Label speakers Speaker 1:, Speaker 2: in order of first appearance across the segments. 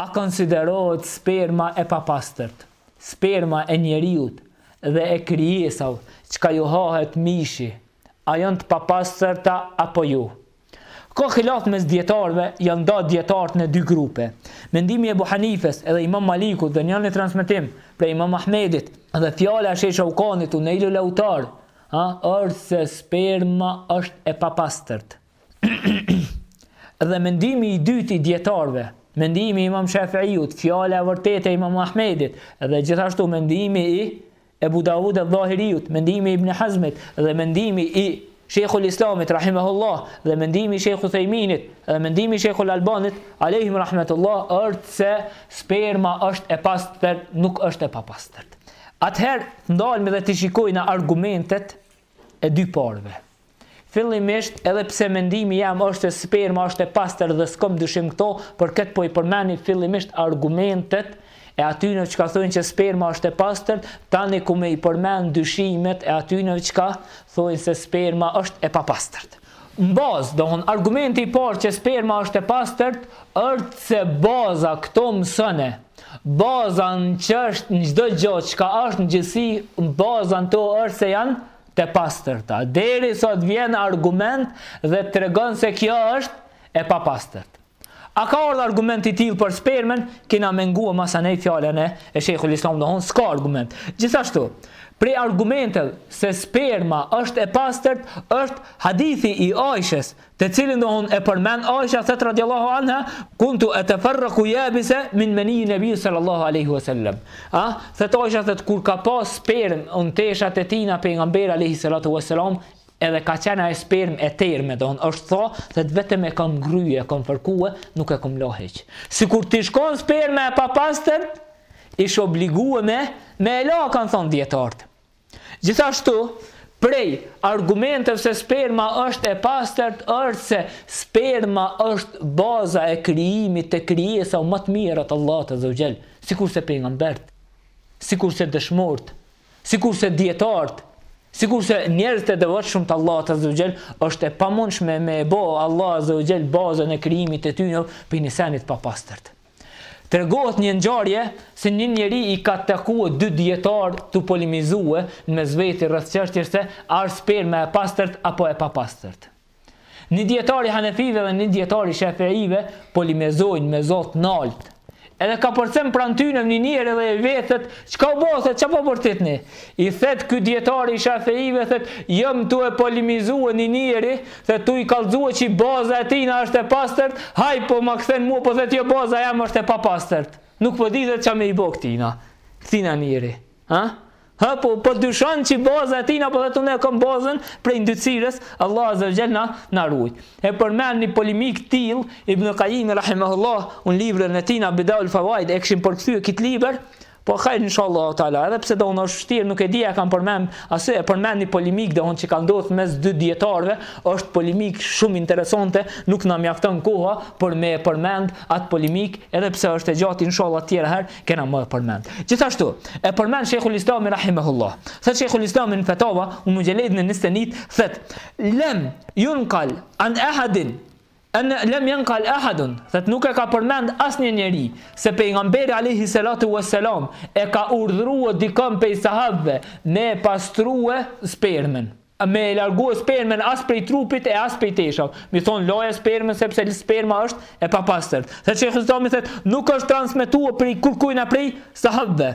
Speaker 1: A konsiderohet sperma e papastërt, sperma e njeriut dhe e krijesave çka ju hahet mishi, a janë të papastërta apo jo? Ka hilaf mes dijetarëve, janë da dijetarët në dy grupe. Mendimi i Ebu Hanifes edhe Imam Malikut dhe njani transmetim prej Imam Ahmedit dhe fjala e Shejh Shaukanit tu Nejlul Autar, a, është se sperma është e papastërt. Dhe mendimi i dytë i dijetarëve, mendimi i Imam Shafiut, fjala e vërtetë e Imam Ahmedit dhe gjithashtu mendimi i Ebu Davud edh-Dhahiriut, mendimi i Ibn Hazmit dhe mendimi i Shejhul Islamit, rahimahullah, dhe mendimi i Shejh Uthejminit, dhe mendimi i Shejhul Albanit, alejhim rahmetullah, është se sperma është e pastër, nuk është e papastër. Atëherë, ndalmi dhe të shikojmë argumentet e dy palve. Fillimisht edhe pse mendimi jem është se sperma është e pastër dhe s'kom dyshim këto, për këtë po i përmeni fillimisht argumentet e atynev çka thojnë që sperma është e pastër, tani kom me i përmen dyshimet e atynev çka thojnë se sperma është e papastërt. N'bazë, domthon argumenti i parë që sperma është e pastërt ësht se baza këto mësone, baza n'çësht n'çdo gjo çka asht n'gjithësi baza n'to është se janë të pastërta. Derisa t'vjen argument dhe tregon se kjo është e papastërt. A ka ardh argument i tillë për spermën? Kena me ngue masanej fjalën e e Shejhul Islam dohon s'ka argument. Gjithashtu, prej argumenteve se sperma është e pastërt është hadithi i Aishës të cilin dohon e përmend Aisha thot radiallahu anha kuntu atafarraqu yabisa min mani nabi sallallahu alaihi wasallam a thot Aisha thot kur ka pas spermë n'teshat e tina pejgamber alaihi salatu wasalam edhe ka qenë ajo spermë e terme don është tha thot vetëm e kam grye e kam fërkue nuk e kam la hiç sikur t'ish kon sperma e papastër ish obligue me me e la kan thon dijetart Gjithashtu, prej argumenteve se sperma është e pastërt është se sperma është baza e krijimit të krijesav ma të mira të Allahut azza wa jall, sikurse pejgambertë, sikurse dëshmortë, sikurse dijetartë, sikurse njerëzit e devotshëm të Allahut azza wa jall, është e pamundshme me e bo Allah azza wa jall bazën e krijimit të tynev prej ni seni të papastërt. Tregohet një ngjarje se një njeri i ka takue dy dijetarë tu polemizue në mes veti rreth çështjes se a është sperma e pastërt apo e papastërt. Një dijetar i hanefive dhe një dijetar i shafi'ive polemizojnë me zo t'nalt. Edhe kapërcen pranë tyne një njeri dhe i vet, thet, çka u bo, thet, ça po bërtitni? I thet ky dijetari i shafi'ive thet, jam tue polemizue një njeri Thet tuj kallxue qi baza e tina është e pastërt, haj po ma kthen mua po thet jo baza jem është e papastërt. Nuk po di ça me i bo ktina. Ktina njeri. Ha? Ha po po dyshon qi baza e tina po thet unë e kam bazën prej ndytësirës, Allah azza ue xhel na na ruaj. E përmend një polemikë till Ibn Qayyim rahimahullah n'librin e tina Bidaul Fawaid e kishim përkthyer kit libër, Po hajr inshallah taala, edhe pse domethon është vështirë, nuk e di a kam përmend, asë e përmend një polemikë domethon që ka ndodhur mes dy dietarëve, është polemikë shumë interesante, nuk na mjafton koha për me e përmend atë polemikë, edhe pse është e gjatë inshallah të tjera herë kena me e përmend. Gjithashtu, e përmend Sheikhul Islam rahimahullah. Thet Sheikhul Islam në fetava, n'muxheledin 21, thet: "Lem yunqal an ahadin An lam yanqal ahadun, thet nuk e ka përmend asnjë njeri se pejgamberi alejhi selatu ue selam e ka urdhërue dikon prej sahabëve me e pastrue spermen, me e largue spermen as prej trupit e as pej teshave, me i thonë laje spermen sepse sperma është e papastërt. Thet shejhul Islami thet nuk është transmetue prej kurrkujna prej sahabëve.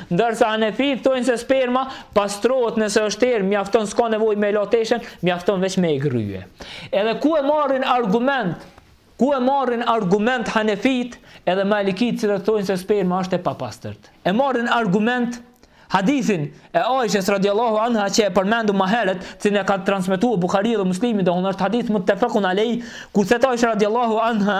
Speaker 1: Ndërsa Hanefitë thonë se sperma pastrohet nëse është terë, mjafton s'ka nevojë me e la teshen, mjafton veç me e grrye. Edhe ku e marrin argument? Ku e marrin argument Hanefitë edhe Malikitë që thonë se sperma është e papastërt? E marrin argument hadithin e Aishës radhiyallahu anha që e përmendëm ma herët, që e ka transmetuar Buhariu edhe Muslimi, domethon hadith muttafaqun alejh, ku thotë Aisha radhiyallahu anha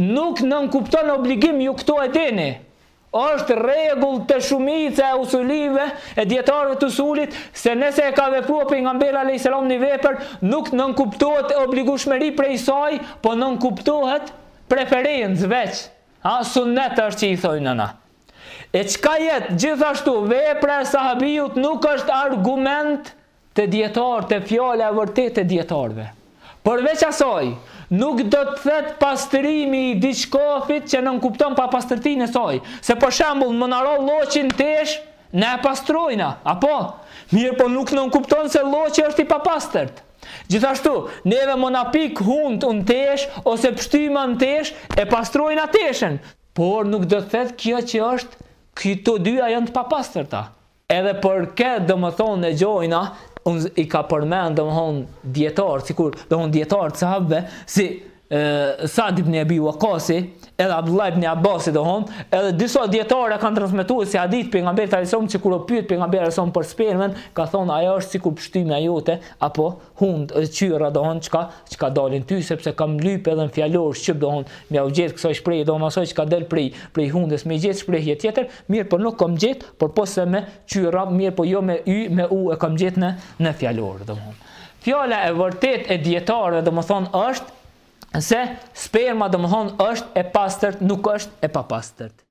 Speaker 1: Nuk nënkupton obligim ju këto e dini. Është rregull te shumica e usulive e dijetarëve të usulit se nëse e ka vepruar pejgamberi alejhi selam një vepër nuk nënkuptohet obligueshmëri prej saj po nënkuptohet preferencë veç a sunnet është që i thojna na e çka tjetër gjithashtu vepra e sahabiut nuk është argument Te dijetar te fjala e vërtetë te dijetarëve. Përveç asaj, nuk do të thotë pastrimi i diçkafit që nënkupton papastërtinë e saj. Se për shembull, me na ra lloçi n'tesh, na e pastrojna, apo? Mirëpo nuk nënkupton se lloçi është i papastërt. Gjithashtu, neve me na pikë hundët në tesh ose pështyma në tesh, e pastrojna teshën, por nuk do të thotë kjo që është, këto dyja janë të papastërta. Edhe për këtë domethon ngjojna, unë i ka përmen domethon dijetarë, sikur domethon dijetarë të sahabëve, si e, Sad ibn Ebi Vakasi, edhe Abdullah ibn Abasi domethon, edhe disa dijetarë e kanë transmitu si hadith pejgamberit alejhi selam, që kur u pyet pejgamberi alejhi selam për spermen, ka thonë ajo është sikur pështyma jote, apo hundë, qyrra domethon çka, çka dalin ty, sepse kam lyp edhe në fjalor shqip domethon, me ja gjet kësoj shprehje domethon asoj çka del prej, prej hundës, me gjet shprehje tjetër, Mirpo nuk kam gjet, por po se me qyra, mirpo jo me y, me u e kam gjet në në fjalor, domthon. Fjala e vërtet e dijetarëve domthon është se sperma domthon është e pastërt, nuk është e papastërt.